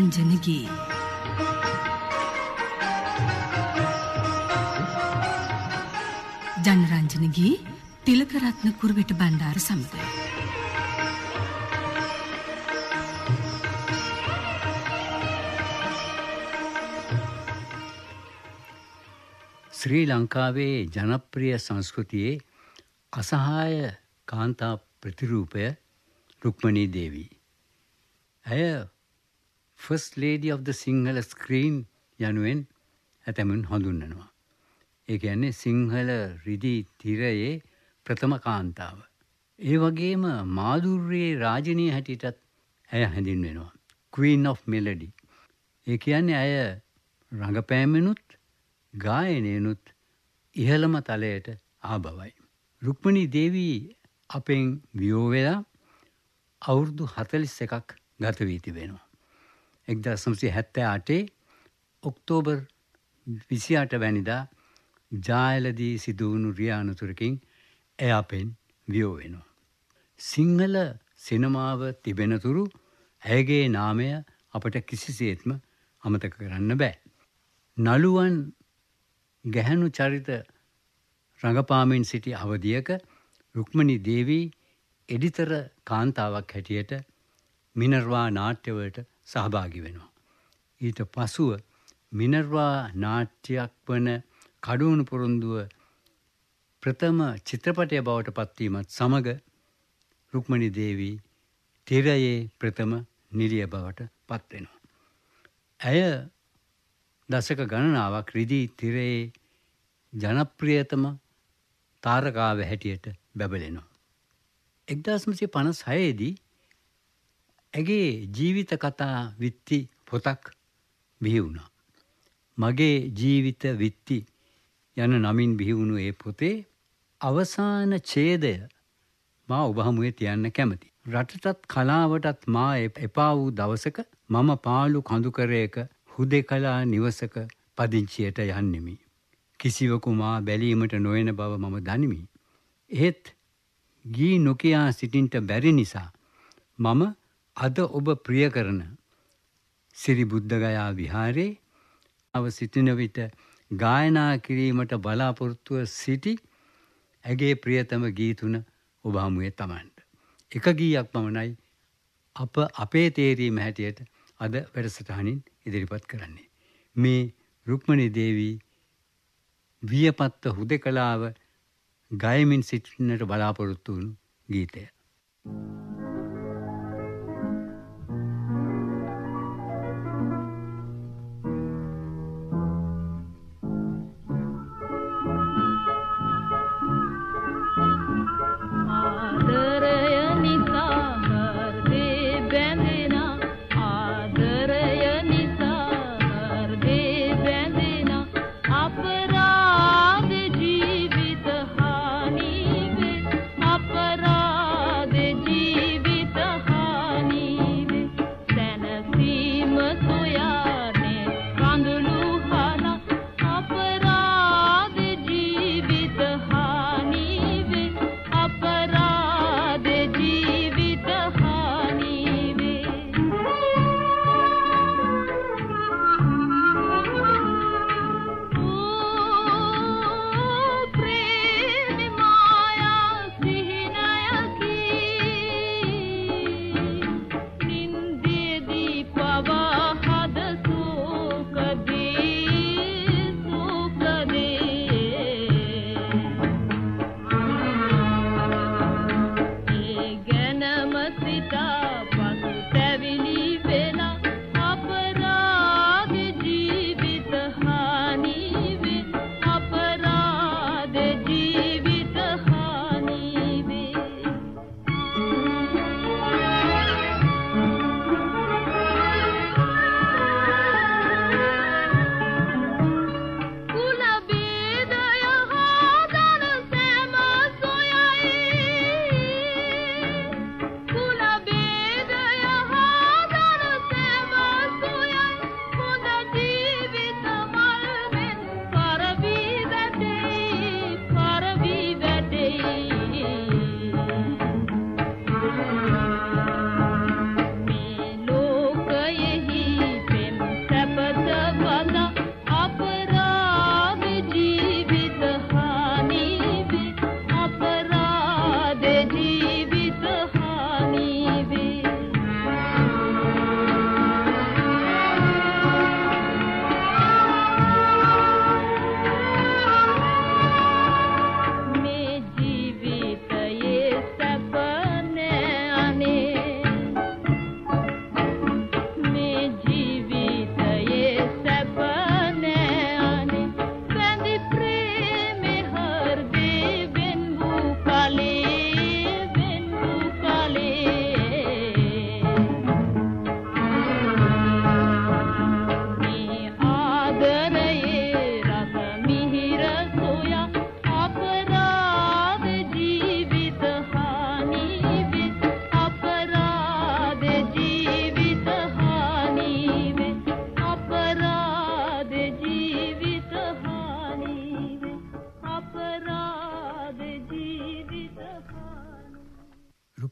ජනරංජනගේ ජනරංජනගේ තිලකරත්න කුරුවෙට බණ්ඩාර සමඟ. ශ්‍රී ලංකාවේ ජනප්‍රිය සංස්කෘතියේ අසහාය කාන්තා ප්‍රතිරූපය රුක්මණී දේවී. ඇය first lady of the Sinhala screen යනුවෙන් ඇතැමුන් හඳුන්නනවා. ඒ කියන්නේ සිංහල රිදී තිරයේ ප්‍රථම කාන්තාව. ඒ වගේම මාදුර්යේ රාජනය හැටියටත් ඇය හැඳින්වෙනවා. Queen of Melody. ඒ කියන්නේ ඇය රඟපෑමෙනුත් ගායනයනුත් ඉහළම තලයට ආබවයි. රුක්මණී දේවී අපෙන් වියෝවෙලා අවුරුදු හතලිස් එකක් ගතවී තිබෙනවා. එක්දා සම්සි හැත්තෑ අටේ ඔක්තෝබර් විසියාට වැනිදා ජායලදී සිදුවුණු රියානතුරකින් එය අපෙන් වියෝ වෙනවා. සිංහල සිනමාව තිබෙනතුරු ඇයගේ නාමය අපට කිසිසේත්ම අමතක කරන්න බෑ. නළුවන් ගැහැණු චරිත රඟපාමින් සිටි අවධියක රුක්මණි දේවී එඩිතර කාන්තාවක් හැටියට මිනර්වා නාට්‍යවලට සහභාගි වෙනවා. ඊට පසුව මිනර්වා නාට්‍යයක් වන කඩුවුණු පොරොන්දුව ප්‍රථම චිත්‍රපටය බවට පත්වීමත් සමඟ රුක්මණි දේවී තිරයේ ප්‍රථම නිලිය බවට පත්වෙනවා. ඇය දසක ගණනාවක් රිදී තිරයේ ජනප්‍රියතම තාරකාව හැටියට බැබලෙනවා. එක්දස්මසය පනස් හයේදී ඇගේ ජීවිත කතා විත්ති පොතක් බිහි වුණා. මගේ ජීවිත විත්ති යන නමින් බිහිවුණු ඒ පොතේ අවසාන ඡේදය මා ඔබහමුවේ තියන්න කැමති. රටටත් කලාවටත් මා එපා වූ දවසක මම පාලු කඳුකරයක හුදෙ කලා නිවසක පදිංචියට යන්නෙමි. කිසිවකු මා බැලීමට නොයන බව මම දනිමි. එහෙත් ගී නොකයා සිටින්ට බැරි නිසා මම අද ඔබ ප්‍රිය කරන සිරි බුද්ධගයා විහාරේ අව සිටින විට ගායනා කිරීමට බලාපොරොත්තුව සිටි ඇගේ ප්‍රියතම ගීතුන ඔබහමුවේ තමන්ට. එක ගීයක් පමණයි අප අපේ තේරීම හැටියට අද වැඩසටහනින් ඉදිරිපත් කරන්නේ. මේ රුක්මණි දේවී වියපත්ත හුදෙ කලාව ගයමින් සිටින්නට බලාපොරොත්තු වුණු ගීතය. ජීවිත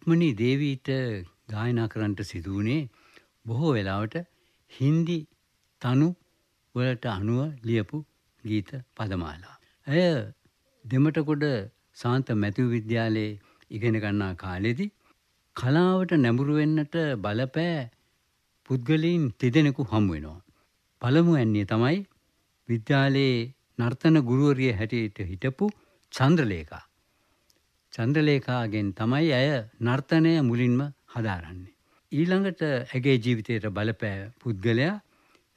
රුක්මණී දේවීට ගායනා කරන්නට සිදුවනේ බොහෝ වෙලාවට හින්දි තනු වලට අනුව ලියපු ගීත පදමාලා. ඇය දෙමටකොඩ සාන්ත මැතිව විද්‍යාලයේ ඉගෙන ගන්නා කාලෙදි කලාවට නැඹුරු වෙන්නට බලපෑ පුද්ගලයින් තිදෙනෙකු හමු වෙනවා. පළමු ඇන්නේ තමයි විද්‍යාලයේ නර්තන ගුරුවරිය හැටියට හිටපු චන්ද්‍රලේකා. චන්ද්‍රලේකාගෙන් තමයි ඇය නර්තනය මුලින්ම හදාරන්නේ. ඊළඟට ඇගේ ජීවිතයට බලපෑ පුද්ගලයා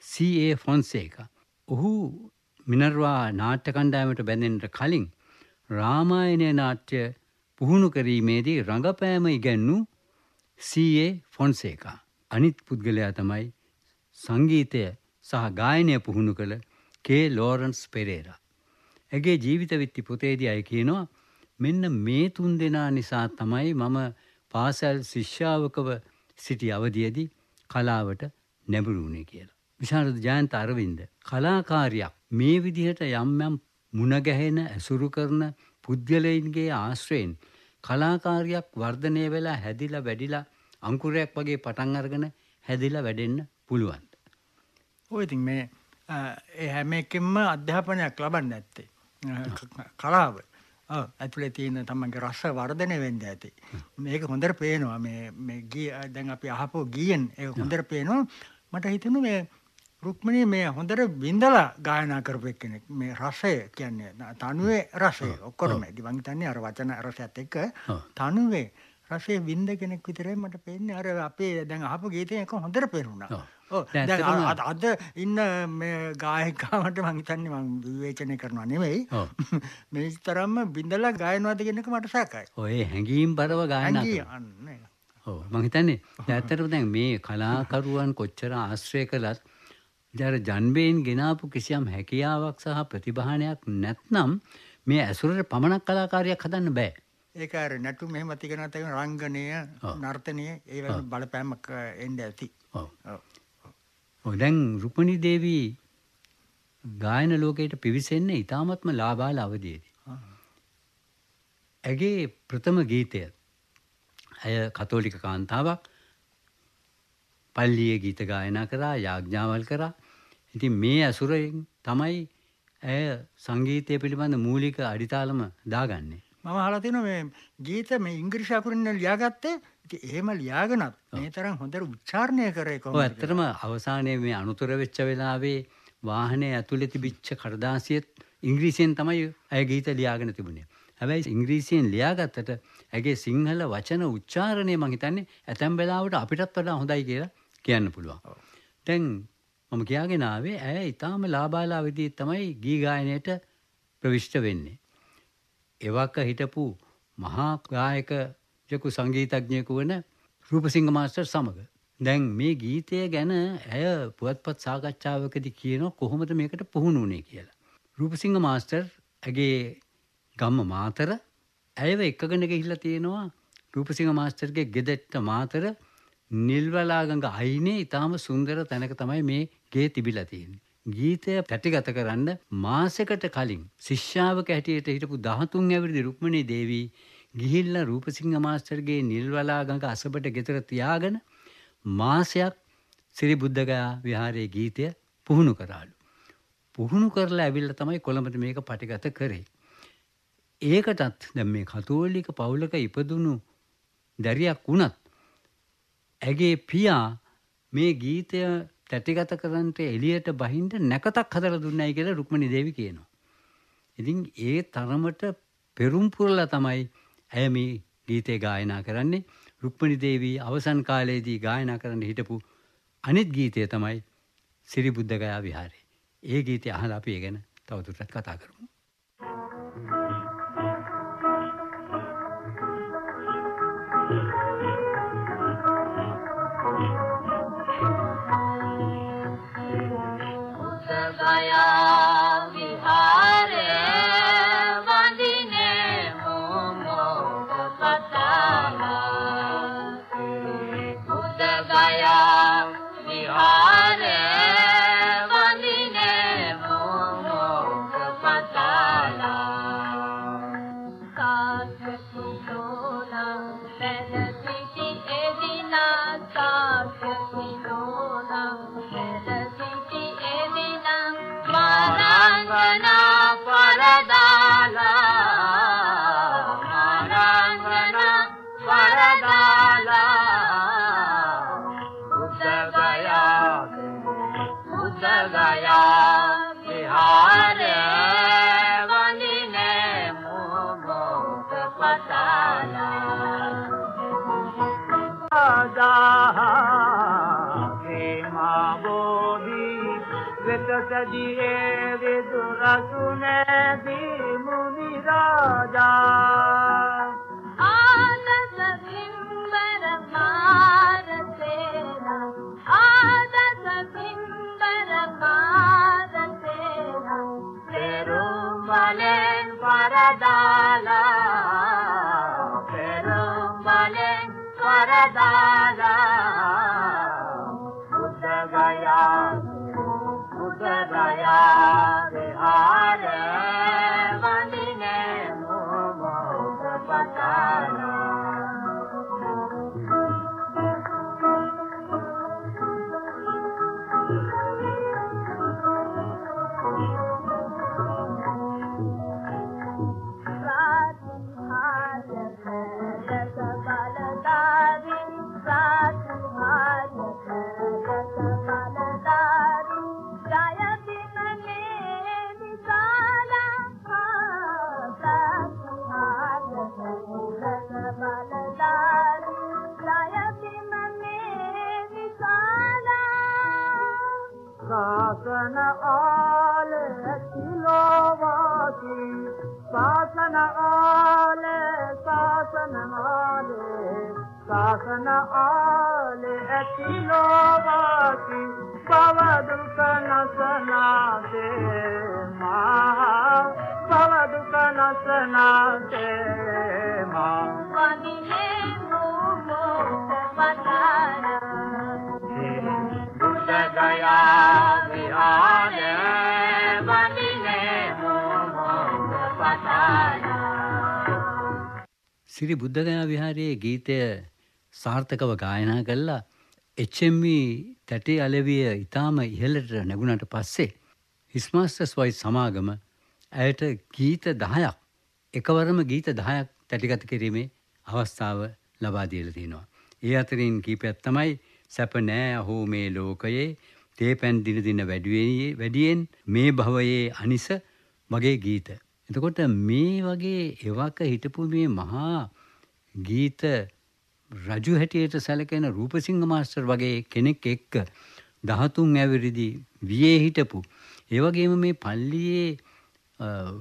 CA ෆොන්සේක. ඔහු මිනර්වා නාට්‍ය කණ්ඩායමට බැඳෙන්ට කලින් රාමායනය නාට්‍ය පුහුණු කිරීමේදී රඟපෑම ඉගැන්නු CA ෆොන්සේකා. අනිත් පුද්ගලයා තමයි සංගීතය සහ ගායනය පුහුණු කළ කේ ලෝරන්ස් පෙරේරා. ඇගේ ජීවිත විත්ති පොතේදී අය කියනවා මෙන්න මේ තුන් දෙනා නිසා තමයි මම පාසැල් ශිෂ්‍යාවකව සිටි අවධියදී කලාවට නැඹුරුුණේ කියලා. විශාරද ජයන්ත අරවින්ද. කලාකාරයක් මේ විදිහට යම් යම් මුණගැහෙන ඇසුරු කරන පුද්ගලයින්ගේ ආශ්‍රයෙන් කලාකාරයක් වර්ධනය වෙලා හැදිලා වැඩිලා අංකුරයක් වගේ පටන් අරගෙන හැදිලා වැඩෙන්න පුළුවන්ද. ඔය ඉතින් මේ ඒ හැම එකෙන්ම අධ්‍යාපනයක් ලබන්න ඇත්තේ. කලාව ඇතුලේ තියෙන තමන්ගේ රස වර්ධනය වෙන්න ඇති. මේක හොඳට පේනවා. මේ ගී දැන් අපි අහපු ගීයෙන් ඒක හොඳට පේනවා. මට හිතෙනවා මේ රුක්මනී මේ හොඳට විඳලා ගායනා කරපු එක්කෙනෙක්. මේ රසය කියන්නේ තනුවේ රසය ඔක්කොම මං හිතන්නේ අර වචන රසයත් එක්ක තනුවේ රසයේ විඳ කෙනෙක් විතරයි මට පේන්නේ. අර අපේ දැන් අහපු ගීතේ එක හොඳට පේනුණා. අද ඉන්න මේ ගායකවට මං හිතන්නේ මං විවේචනය කරනවා නෙවෙයි. මේ තරම්ම විඳලා ගායනවාද කියන එක මට සැකයි. ඔය හැංගීම් බරව ගායනා කරනවා. ඔව් මං හිතන්නේ ඇත්තටම දැන් මේ කලාකරුවන් කොච්චර ආශ්‍රය කළත් ජර ජන්බයෙන් ගෙනාපු කිසියම් හැකියාවක් සහ ප්‍රතිභානයක් නැත්නම් මේ ඇසුරට පමණක් කලාකාරයක් හදන්න බෑ. ඒක අර නැටු මෙහෙම තිකනත් රංගනය නර්තනය ඒ බලපෑමක් එන්න ඇති. ඔව්. දැන් රුපණී දේවී ගායන ලෝකයට පිවිසෙන්නේ ඊ타මත්ම ලාබාල අවධියේදී. ඇගේ ප්‍රථම ගීතය ඇය කතෝලික කාන්තාවක් පල්ලියේ ගීත ගායනා කරා යාඥාවල් කරා. ඉතින් මේ ඇසුරෙන් තමයි ඇය සංගීතය පිළිබඳ මූලික අඩිතාලම දාගන්නේ. මම අහලා තියෙනවා මේ ගීත මේ ඉංග්‍රීසි අකුරින් ලියාගත්තේ ඉතින් එහෙම ලියාගෙනත් මේ තරම් හොඳට උච්චාරණය කරේ කොහොමද? ඔව් ඇත්තටම අවසානයේ මේ අනුතර වෙච්ච වෙලාවේ වාහනේ ඇතුලේ තිබිච්ච කඩදාසියෙත් ඉංග්‍රීසියෙන් තමයි ඇය ගීත ලියාගෙන තිබුණේ. හැබැයි ඉංග්‍රීසියෙන් ලියාගත්තට ඇගේ සිංහල වචන උච්චාරණය මං හිතන්නේ ඇතැම් වෙලාවට අපිටත් වඩා හොඳයි කියලා කියන්න පුළුවන්. දැන් මම කියාගෙන ආවේ ඇය ඊටාම ලාබාලා විදිහට තමයි ගී ගායනයට ප්‍රවිෂ්ඨ වෙන්නේ. එවක හිටපු මහා ගායකයෙකු සංගීතඥයෙකු වන රූපසිංහ මාස්ටර් සමග. දැන් මේ ගීතය ගැන ඇය පුවත්පත් සාකච්ඡාවකදී කියනවා කොහොමද මේකට පුහුණු වුණේ කියලා. රූපසිංහ මාස්ටර් ඇගේ ගම්ම මාතර ඇයව එක්කගෙන ගිහිල්ලා තියෙනවා රූපසිංහ මාස්ටර්ගේ ගෙදෙට්ට මාතර නිල්වලාගඟ අයිනේ ඊටාම සුන්දර තැනක තමයි මේ ගේ තිබිලා තියෙන්නේ. ගීතය පැටිගත කරන්න මාසෙකට කලින් ශිෂ්‍යාවක හැටියට හිටපු දහතුන් ඇවිරිදි රුක්මණී දේවී ගිහිල්ලා රූපසිංහ මාස්ටර්ගේ නිල්වලාගඟ අසබට ගෙතර තියාගෙන මාසයක් සිරි බුද්ධගයා විහාරයේ ගීතය පුහුණු කරාලු. පුහුණු කරලා ඇවිල්ලා තමයි කොළඹට මේක පටිගත කරේ. ඒකටත් දැන් මේ කතෝලික පවුලක ඉපදුණු දැරියක් වුණත් ඇගේ පියා මේ ගීතය තැටිගත කරන්නට එළියට බහින්ට නැකතක් හදලා දුන්නයි කියලා රුක්මනි දේවි කියනවා. ඉතින් ඒ තරමට පෙරුම් පුරලා තමයි ඇය මේ ගීතේ ගායනා කරන්නේ. රුක්මනි දේවී අවසන් කාලයේදී ගායනා කරන්න හිටපු අනිත් ගීතය තමයි සිරිබුද්ධගයා විහාරේ. ඒ ගීතය අහලා අපි ඒ ගැන තවදුරටත් කතා කරමු. يا خدا ඇතිලෝවාති පවදුක නසනාසේ මහා පවදුක නසනාසේ මා. බුද්ධ ගයා විහාර වඳිනේ මොමෝක පතාලා සිරි බුද්ධගයා විහාරයේ ගීතය සාර්ථකව ගායනා කළා HMV තැටේ අලවිය ඉතාම ඉහළට නැගුණට පස්සේ හිස්මාස්ටර්ස් වයි සමාගම ඇයට ගීත දහයක් එකවරම ගීත දහයක් තැටිගත කිරීමේ අවස්ථාව ලබා දීලා තියෙනවා. ඒ අතරින් කීපයක් තමයි සැප නෑ අහෝ මේ ලෝකයේ තේ පැන් දින දින වැඩිවෙන්නේ වැඩියෙන් මේ භවයේ අනිස වගේ ගීත. එතකොට මේ වගේ එවක හිටපු මේ මහා ගීත රජු හැටියට සැලකෙන රූපසිංහ මාස්ටර් වගේ කෙනෙක් එක්ක දහතුන් ඇවිරිදි වියේ හිටපු. ඒවගේම මේ පල්ලියේ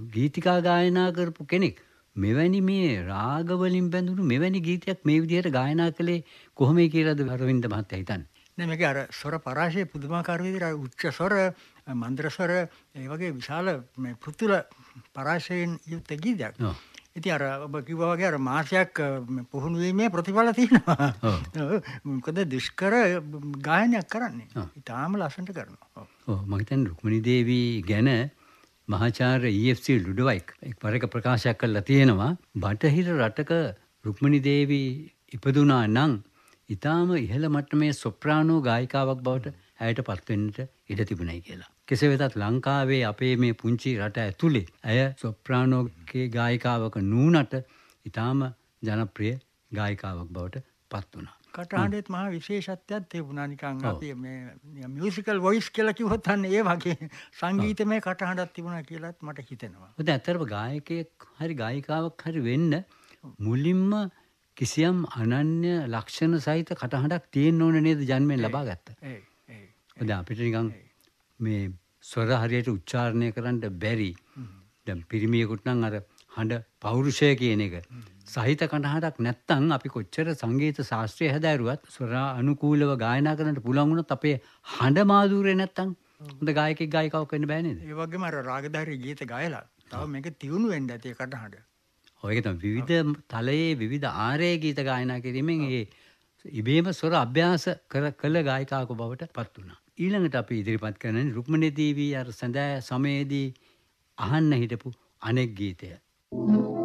ගීතිකා ගායනා කරපු කෙනෙක්. මෙවැනි මේ රාගවලින් බැඳුණු මෙවැනි ගීතයක් මේ විදිහට ගායනා කළේ කොහොමයි කියලාද අරවින්ද මහත්තයා හිතන්නේ? නෑ මේක අර ස්වර පරාශය පුදුමාකාර විදිහට අර උච්ච ස්වර මන්ද්‍ර ස්වර ඒ වගේ විශාල මේ පෘතුල පරාශයෙන් යුක්ත ගීතයක්. ඉතින් අර ඔබ කිව්වා වගේ අර මාසයක් අ, මේ පුහුණු වීමේ ප්‍රතිඵල තියෙනවා. මොකද දුෂ්කර ගායනයක් කරන්නේ. ඔව්. ඉතාලම ලස්සනට කරනවා. හිතන්නේ රුක්මනී දේවී ගැන මහාචාර්ය EFC ලුඩවයික් එක්වරක ප්‍රකාශයක් කරලා තියෙනවා බටහිර රටක රුක්මනී දේවී ඉපදුනා නම් ඊටාම ඉහළ මට්ටමේ සොප්‍රානෝ ගායිකාවක් බවට ඇයට පත්වෙන්නට ඉඩ තිබුණයි කියලා. කෙසේ වෙතත් ලංකාවේ අපේ මේ පුංචි රට ඇතුලේ ඇය සොප්‍රානෝගේ ගායිකාවක නූනට ඊටාම ජනප්‍රිය ගායිකාවක් බවට පත් වුණා. කටහඬෙත් මහා විශේෂත්වයක් තිබුණා නිකන්. අපි මේ මියුසිකල් වොයිස් කියලා කිව්වොත් අන්න ඒ වගේ සංගීතමය කටහඬක් තිබුණා කියලාත් මට හිතෙනවා. මොකද ඇත්තරම ගායකයෙක් හරි ගායිකාවක් හරි වෙන්න මුලින්ම කිසියම් අනන්‍ය ලක්ෂණ සහිත කටහඬක් තියෙන්න ඕන නේද ජන්මයෙන් ලබා ගත්ත. ඒ ඒ අපිට නිකන් මේ ස්වර හරියට උච්චාරණය කරන්න බැරි. දැන් පිරිමියෙකුට නම් අර හඬ පෞරුෂය කියන එක සහිත කටහඬක් නැත්තම් අපි කොච්චර සංගීත ශාස්ත්‍රය හැදෑරුවත් ස්වර අනුකූලව ගායනා කරන්නට පුළුවන් වුණොත් අපේ හඬ මාධූරය නැත්තම් හොඳ ගායකෙක් ගායිකාවක් වෙන්න බෑ නේද? ඒ වගේම අර රාගධාරී ගීත ගායලා තව මේක තියුණු වෙන්න ඇති ඒ කටහඬ. ඔය එක තමයි විවිධ තලයේ විවිධ ආරේ ගීත ගායනා කිරීමෙන් ඒ ඉබේම ස්වර අභ්‍යාස කර කළ ගායිකාවක බවට පත් වුණා. ඊළඟට අපි ඉදිරිපත් කරන්නේ රුක්මනී දේවී අර සඳෑ සමයේදී අහන්න හිටපු අනෙක් ගීතය. මැවිලා පෙනේවි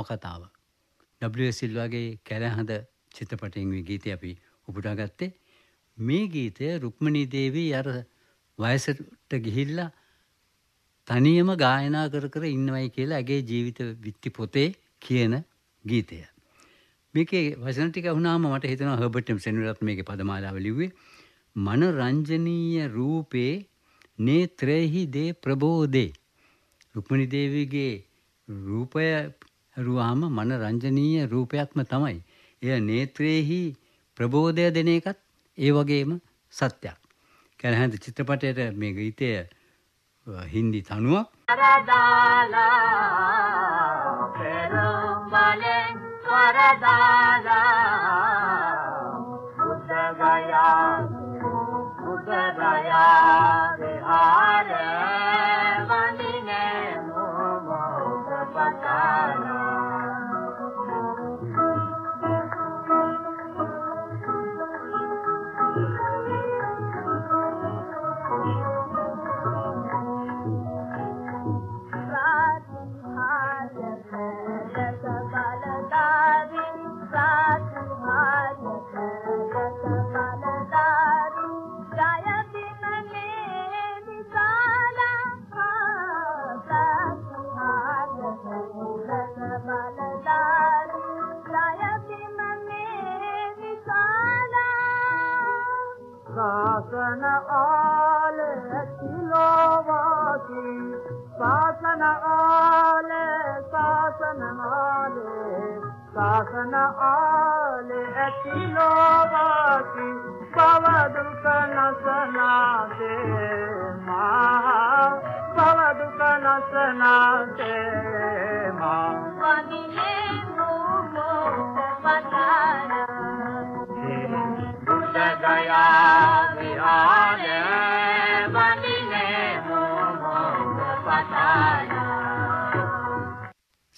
නවකතාව. W. සිල්වාගේ කැරහඳ චිත්‍රපටයෙන් වී ගීතය අපි උපුටා ගත්තේ. මේ ගීතය රුක්මණී දේවී අර වයසට ගිහිල්ලා තනියම ගායනා කර කර ඉන්නවයි කියලා ඇගේ ජීවිත විත්ති පොතේ කියන ගීතය. මේකේ වචන ටික වුණාම මට හිතෙනවා හර්බර්ට් එම් සෙනුරත් මේකේ පදමාලාව ලිව්වේ මනරංජනීය රූපේ නේත්‍රෙහි දේ ප්‍රබෝධේ රුක්මණි දේවිගේ රූපය හරුවාම මනරංජනීය රූපයක්ම තමයි. එය නේත්‍රයේහි ප්‍රබෝධය දෙන එකත් ඒ වගේම සත්‍යයක්. කැරහැඳ චිත්‍රපටයට මේ ගීතය අ, හින්දි තනුවක් වරදාලා පෙරුම් බලෙන් වරදාලා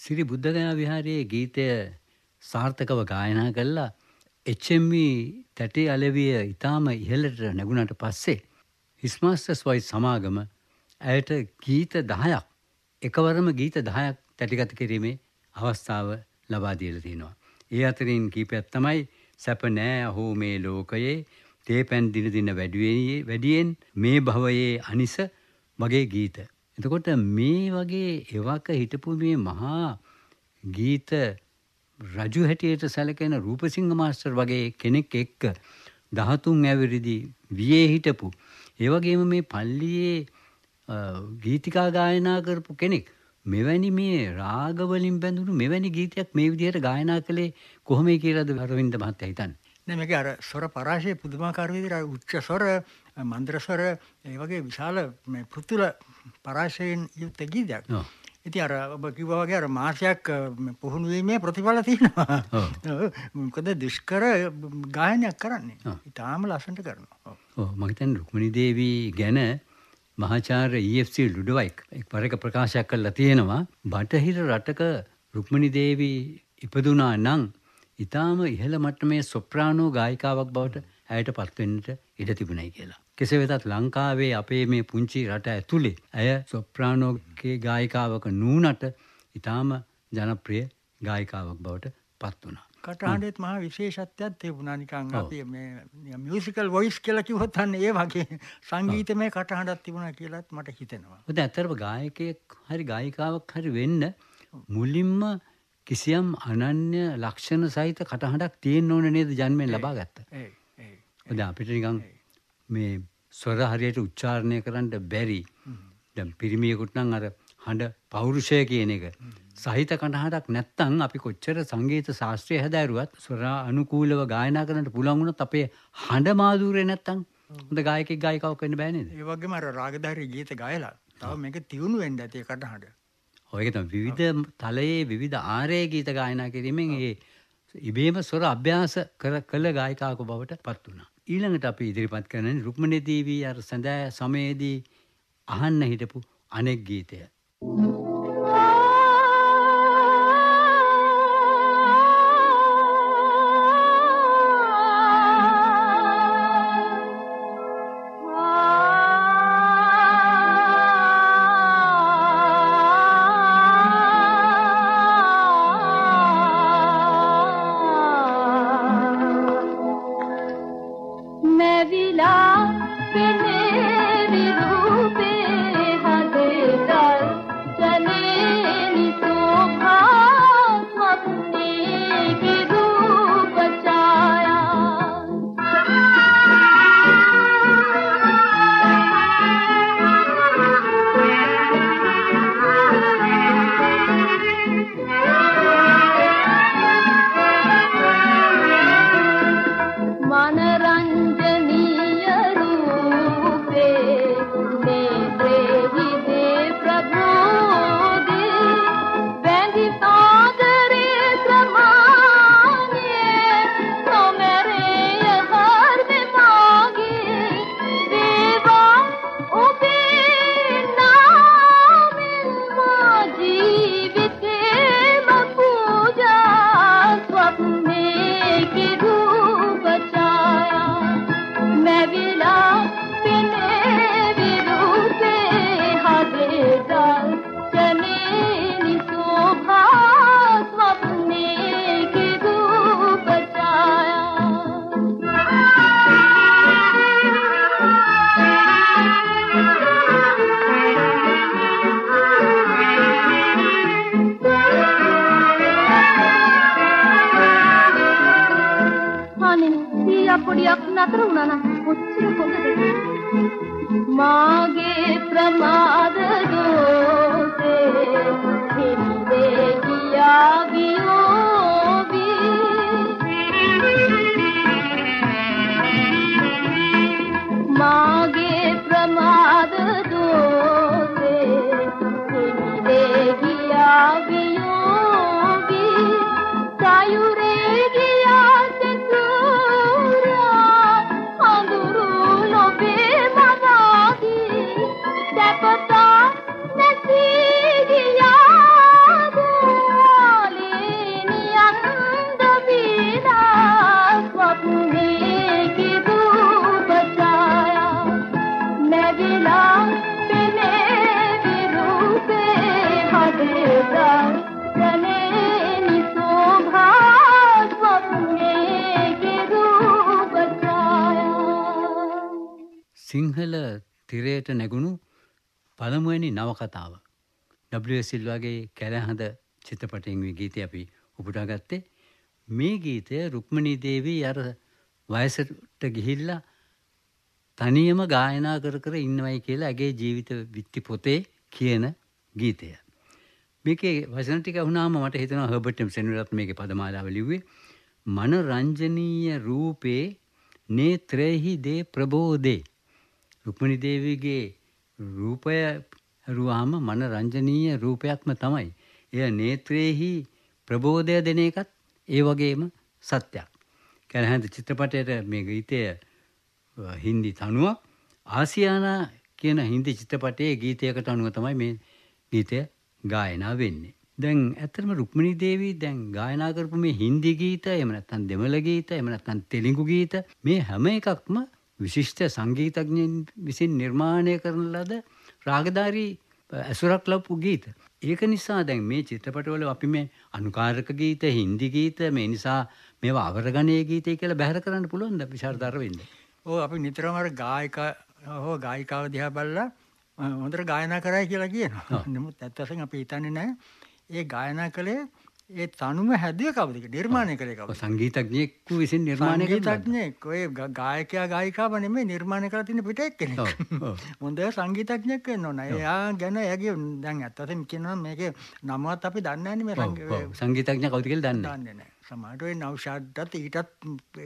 සිරි බුද්ධගයා විහාරයේ ගීතය සාර්ථකව ගායනා කල්ලා HMV තැටේ අලවිය ඉතාම ඉහලට නැගුණට පස්සේ හිස්මාස්ටස් වයි සමාගම ඇයට ගීත දහයක් එකවරම ගීත දහයක් තැටිගත කිරීමේ අවස්ථාව ලබා දීල තියෙනවා. ඒ අතරින් කීපයක් තමයි සැප නෑ අහෝ මේ ලෝකයේ තේ පැන් දින දින වැඩුවේ වැඩියෙන් මේ භවයේ අනිස වගේ ගීත. එතකොට මේ වගේ එවක හිටපු මේ මහා ගීත රජු හැටියට සැලකෙන රූපසිංහ මාස්ටර් වගේ කෙනෙක් එක්ක දහතුන් ඇවිරිදි වියේ හිටපු. ඒවගේම මේ පල්ලියේ අ, ගීතිකා ගායනා කරපු කෙනෙක්. මෙවැනි මේ රාගවලින් බැඳුණු මෙවැනි ගීතයක් මේ විදිහට ගායනා කළේ කොහොමයි කියලාද අරවින්ද මහත්තයා හිතන්නේ? නෑ මේක අර ස්වර පරාශය පුදුමාකාර විදිහට අර උච්ච ස්වර මන්ද්‍ර ස්වර ඒ වගේ විශාල මේ පෘතුල පරාශයෙන් යුක්ත ගීතයක්. ඉතින් අර ඔබ කිව්වා වගේ අර මාසයක් අ, මේ පුහුණු වීමේ ප්‍රතිඵල තියෙනවා. මොකද දුෂ්කර ගායනයක් කරන්නේ. ඉතාලම ලස්සනට කරනවා. ඔව් මම හිතන්නේ රුක්මනී දේවී ගැන මහාචාර්ය EFC ලුඩවයික් එක්වරක ප්‍රකාශයක් කරලා තියෙනවා බටහිර රටක රුක්මනී දේවී ඉපදුනා නම් ඊටාම ඉහළ මට්ටමේ සොප්‍රානෝ ගායිකාවක් බවට ඇයට පත්වෙන්නට ඉඩ තිබුණයි කියලා. කෙසේ වෙතත් ලංකාවේ අපේ මේ පුංචි රට ඇතුලේ ඇය සොප්‍රානෝගේ ගායිකාවක නූනට ඊටාම ජනප්‍රිය ගායිකාවක් බවට පත් වුණා. කටහඬෙත් මහා විශේෂත්වයක් තිබුණා නිකන්. අපි මේ මියුසිකල් වොයිස් කියලා කිව්වොත් අන්න ඒ වගේ සංගීතමය කටහඬක් තිබුණා කියලාත් මට හිතෙනවා. ඔද ඇතරම ගායකයෙක් හරි ගායිකාවක් හරි වෙන්න මුලින්ම කිසියම් අනන්‍ය ලක්ෂණ සහිත කටහඬක් තියෙන්න ඕන නේද ජන්මයෙන් ලබා ගත්ත. ඒ ඒ අපිට නිකන් මේ ස්වර හරියට උච්චාරණය කරන්න බැරි. දැන් පිරිමියෙකුට නම් අර හඬ පෞරුෂය කියන එක සහිත කටහඬක් නැත්තම් අපි කොච්චර සංගීත ශාස්ත්‍රය හැදෑරුවත් ස්වර අනුකූලව ගායනා කරන්නට පුළුවන් වුණොත් අපේ හඬ මාධූරය නැත්තම් හොඳ ගායකයෙක් ගායිකාවක් වෙන්න බෑ නේද? ඒ වගේම අර රාගධාරී ගීත ගයලා තව මේක තියුණු වෙන්න ඇති කටහඬ. ඔය තමයි විවිධ තලයේ විවිධ ආරේ ගීත ගායනා කිරීමෙන් ඒ ඉබේම ස්වර අභ්‍යාස කර කළ ගායිකාවක බවට පත් වුණා. ඊළඟට අපි ඉදිරිපත් කරන්නේ රුක්මනී දේවී අර සඳෑ සමයේදී අහන්න හිටපු අනෙක් ගීතය. मैं සීයා පොඩියක් නතර වුණා නම් කොච්චර කොහොමද මාගේ ප්‍රමාද දෝසේ සිංහල තිරයට නැගුණු පළමුවැනි නවකතාව. W. සිල්වාගේ කැලහඳ චිත්‍රපටයෙන් වී ගීතය අපි උපුටා ගත්තේ. මේ ගීතය රුක්මණී දේවී අර වයසට ගිහිල්ලා තනියම ගායනා කර කර ඉන්නවයි කියලා ඇගේ ජීවිත විත්ති පොතේ කියන ගීතය. මේකේ වචන ටික වුණාම මට හිතෙනවා හර්බර්ට් එම් සෙනුරත් මේකේ පදමාලාව ලිව්වේ මනරංජනීය රූපේ නේත්‍රෙහි දේ ප්‍රබෝධේ රුක්මණී දේවිගේ රූපය හරුවාම මනරංජනීය රූපයක්ම තමයි. එය නේත්‍රයේහි ප්‍රබෝධය දෙන එකත් ඒ වගේම සත්‍යයක්. කැලහැඳ චිත්‍රපටයට මේ ගීතය අ, හින්දි තනුවක් ආසියානා කියන හින්දි චිත්‍රපටයේ ගීතයකට අනුව තමයි මේ ගීතය ගායනා වෙන්නේ. දැන් ඇත්තටම රුක්මණී දේවී දැන් ගායනා කරපු මේ හින්දි ගීත එහෙම නැත්නම් දෙමළ ගීත එහෙම නැත්නම් තෙලිඟු ගීත මේ හැම එකක්ම විශිෂ්ට සංගීතඥයින් විසින් නිර්මාණය කරන ලද රාගධාරී ඇසුරක් ලබපු ගීත. ඒක නිසා දැන් මේ චිත්‍රපටවල අපි මේ අනුකාරක ගීත හින්දි ගීත මේ නිසා මේවා අවරගණයේ ගීතය කියලා බැහැර කරන්න පුළුවන්ද විශාරදර වෙන්න. ඕ අපි නිතරම අර ගායක හෝ ගායිකාව දිහා බලලා හොඳට ගායනා කරයි කියලා කියනවා. නමුත් ඇත්ත වශයෙන් අපි හිතන්නේ නැහැ ඒ ගායනා කළේ ඒ තනුම හැදුවේ කවුද නිර්මාණය කළේ කවුද? සංගීතඥයෙකු විසින් නිර්මාණය කරන සංගීතඥයෙක් ඔය ගායකයා ගායිකාව නෙමෙයි නිර්මාණය කරලා තියෙන පිට එක්කෙනෙක්. හොඳ සංගීතඥයෙක් වෙන්න ඕන. එයා ගැන එයාගේ දැන් ඇත්ත වශයෙන්ම කියනවා මේකේ නමවත් අපි දන්නේ නැහැ නේ මේ ඔව්, සංගී- ඔව්. සංගීතඥ කවුද කියලා දන්නේ දන්නේ නැහැ. සමහරට ඔය නෞෂාද්දත් ඊටත්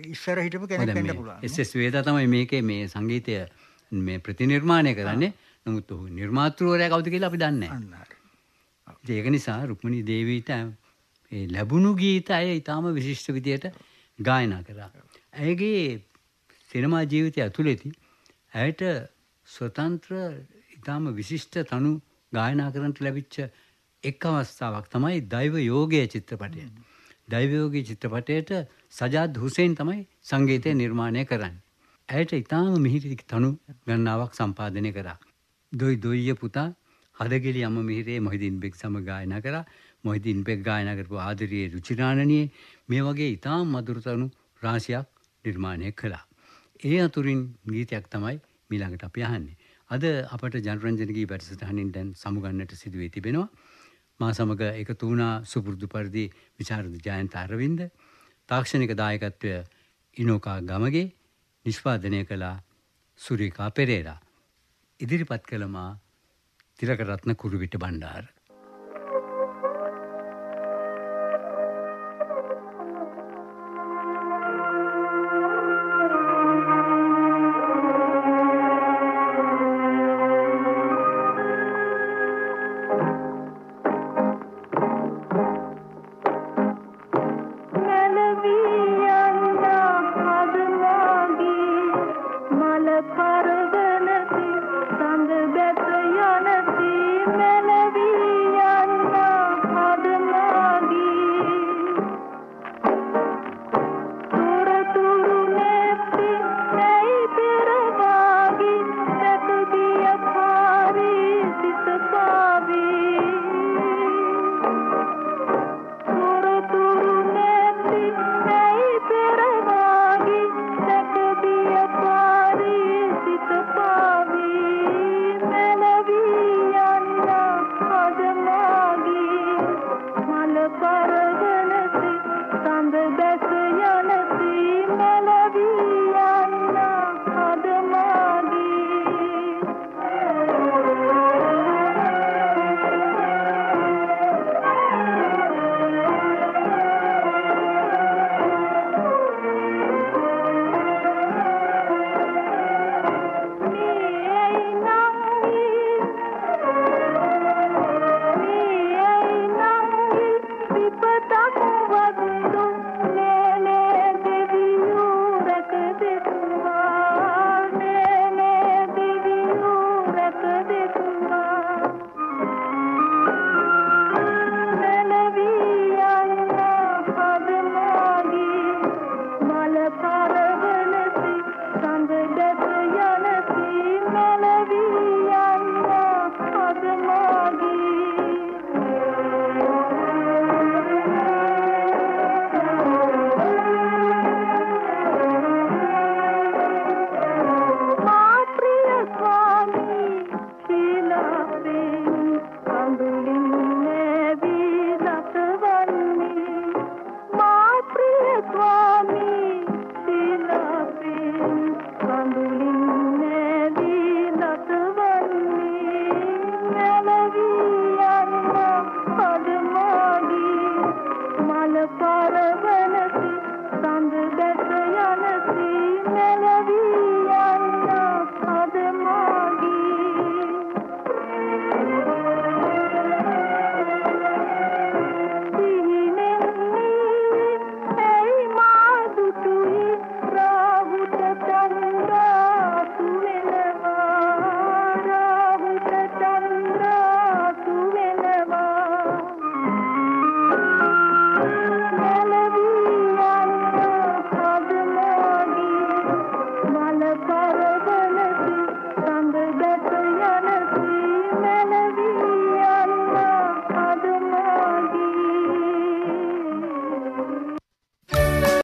ඉස්සර හිටපු කෙනෙක් වෙන්න පුළුවන්. එස් වේදා තමයි මේකේ මේ සංගීතය මේ ප්‍රතිනිර්මාණය කරන්නේ නමුත් ඔහු නිර්මාතෘවරයා කවුද කියලා අපි දන්නේ නැහැ. ඒක නිසා රුක්මනී දේවීට ලැබුණු ගීත අය ඊටාම විශිෂ්ට විදියට ගායනා කරා. ඇයගේ සිනමා ජීවිතය ඇතුළේදී ඇයට ස්වතන්ත්‍ර ඊටාම විශිෂ්ට තනු ගායනා කරන්නට ලැබිච්ච එක් අවස්ථාවක් තමයි දෛව යෝගය චිත්‍රපටය. දෛව යෝගී චිත්‍රපටයට සජාද් හුසේන් තමයි සංගීතය නිර්මාණය කරන්නේ. ඇයට ඊටාම මිහිරි තනු ගණනාවක් සම්පාදනය කරා. දොයි දොයිය පුතා හදගෙලි අම මිහිරේ මොහිදින් බෙක් සම ගායනා කරා මොහිදින් බෙක් ගායනා කරපු ආදරයේ රුචිරාණනියේ මේ වගේ ඉතාම මధుරතනු රාශියක් නිර්මාණය කළා. ඒ අතුරින් ගීතයක් තමයි මීළඟට අපි අහන්නේ. අද අපට ජනරංජනගී වැඩසටහනින් දැන් සමුගන්නට සිදුවී තිබෙනවා. මා සමග එකතු වුණා සුපුරුදු පරිදි විචාරද ජයන්ත අරවින්ද තාක්ෂණික දායකත්වය ඉනෝකා ගමගේ නිෂ්පාදනය කළා සුරිකා පෙරේරා. ඉදිරිපත් කළමා තිලකරත්න කුරුවිට බණ්ඩාර.